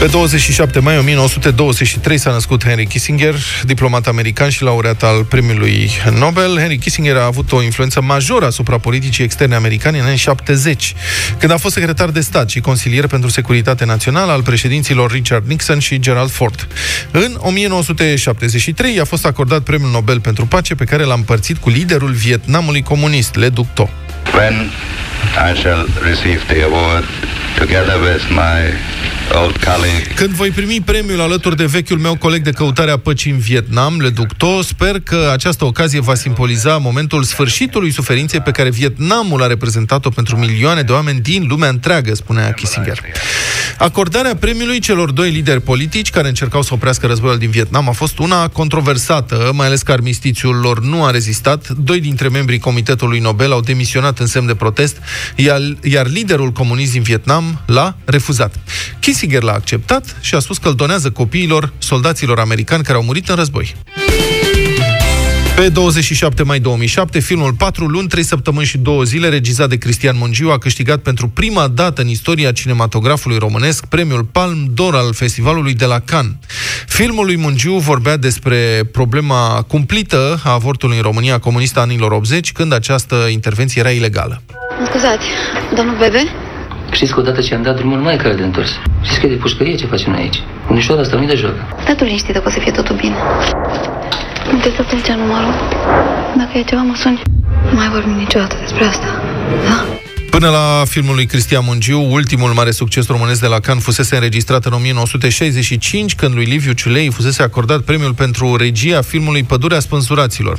Pe 27 mai 1923 s-a născut Henry Kissinger, diplomat american și laureat al premiului Nobel. Henry Kissinger a avut o influență majoră asupra politicii externe americane în anii 70, când a fost secretar de stat și consilier pentru securitate națională al președinților Richard Nixon și Gerald Ford. În 1973 i-a fost acordat premiul Nobel pentru pace pe care l-a împărțit cu liderul Vietnamului comunist, Le Duc Tho. When I shall receive the award together with my old colleague. Când voi primi premiul alături de vechiul meu coleg de căutare a păcii în Vietnam, Le Duc Tho, sper că această ocazie va simboliza momentul sfârșitului suferinței pe care Vietnamul a reprezentat-o pentru milioane de oameni din lumea întreagă, spunea Kissinger. Acordarea premiului celor doi lideri politici care încercau să oprească războiul din Vietnam a fost una controversată, mai ales că armistițiul lor nu a rezistat. Doi dintre membrii Comitetului Nobel au demisionat în semn de protest, iar, iar liderul comunist din Vietnam l-a refuzat. Kissinger l-a acceptat și a spus că îl donează copiilor soldaților americani care au murit în război. Pe 27 mai 2007, filmul 4 luni, 3 săptămâni și 2 zile, regizat de Cristian Mungiu, a câștigat pentru prima dată în istoria cinematografului românesc premiul Palm d'Or al festivalului de la Cannes. Filmul lui Mungiu vorbea despre problema cumplită a avortului în România comunistă anilor 80, când această intervenție era ilegală. Mă scuzați, domnul Bebe? Știți că odată ce am dat drumul nu mai e cale de întors. Știți că e de pușcărie ce facem noi aici. Unișoara asta nu de joc. Statul liniștit că o să fie totul bine. Nu te să plece numărul. Dacă e ceva, mă suni. Nu mai vorbim niciodată despre asta. Da? Până la filmul lui Cristian Mungiu, ultimul mare succes românesc de la Cannes fusese înregistrat în 1965, când lui Liviu Ciulei fusese acordat premiul pentru regia filmului Pădurea Spânzuraților.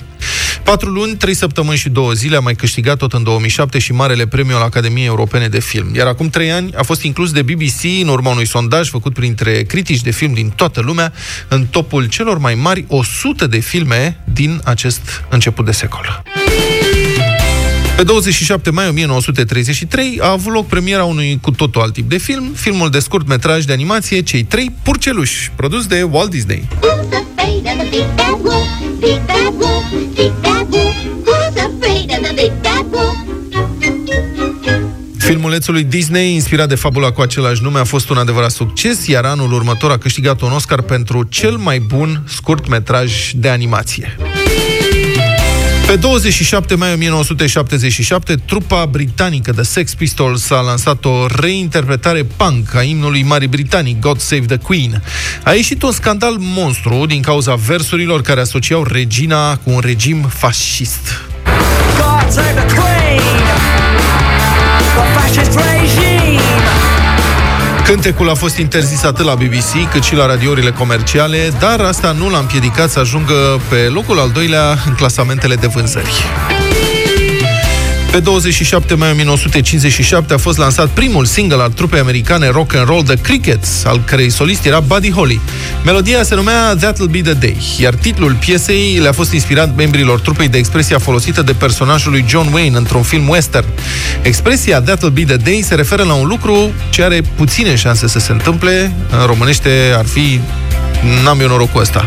Patru luni, trei săptămâni și două zile a mai câștigat tot în 2007 și Marele Premiu al Academiei Europene de Film. Iar acum trei ani a fost inclus de BBC în urma unui sondaj făcut printre critici de film din toată lumea în topul celor mai mari 100 de filme din acest început de secol. Pe 27 mai 1933 a avut loc premiera unui cu totul alt tip de film, filmul de scurt metraj de animație Cei trei purceluși, produs de Walt Disney. Filmulețul lui Disney, inspirat de fabula cu același nume, a fost un adevărat succes, iar anul următor a câștigat un Oscar pentru cel mai bun scurt metraj de animație. Pe 27 mai 1977, trupa britanică The Sex Pistols a lansat o reinterpretare punk a imnului Marii Britanii, God Save the Queen. A ieșit un scandal monstru din cauza versurilor care asociau regina cu un regim fascist. God save the Queen! The fascist regime! Cântecul a fost interzis atât la BBC cât și la radiourile comerciale, dar asta nu l-a împiedicat să ajungă pe locul al doilea în clasamentele de vânzări. Pe 27 mai 1957 a fost lansat primul single al trupei americane rock and roll The Crickets, al cărei solist era Buddy Holly. Melodia se numea That'll Be the Day, iar titlul piesei le-a fost inspirat membrilor trupei de expresia folosită de personajul lui John Wayne într-un film western. Expresia That'll Be the Day se referă la un lucru ce are puține șanse să se întâmple, în românește ar fi N-am eu norocul ăsta.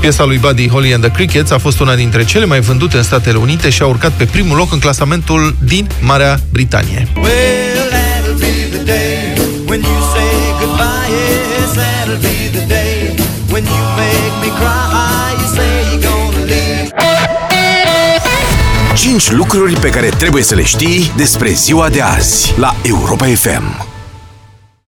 Piesa lui Buddy Holly and the Crickets a fost una dintre cele mai vândute în Statele Unite și a urcat pe primul loc în clasamentul din Marea Britanie. Well, that'll be the day when you say goodbye. Yes, that'll be the day when you make me cry. You say you're gonna leave. 5 lucruri pe care trebuie să le știi despre ziua de azi la Europa FM.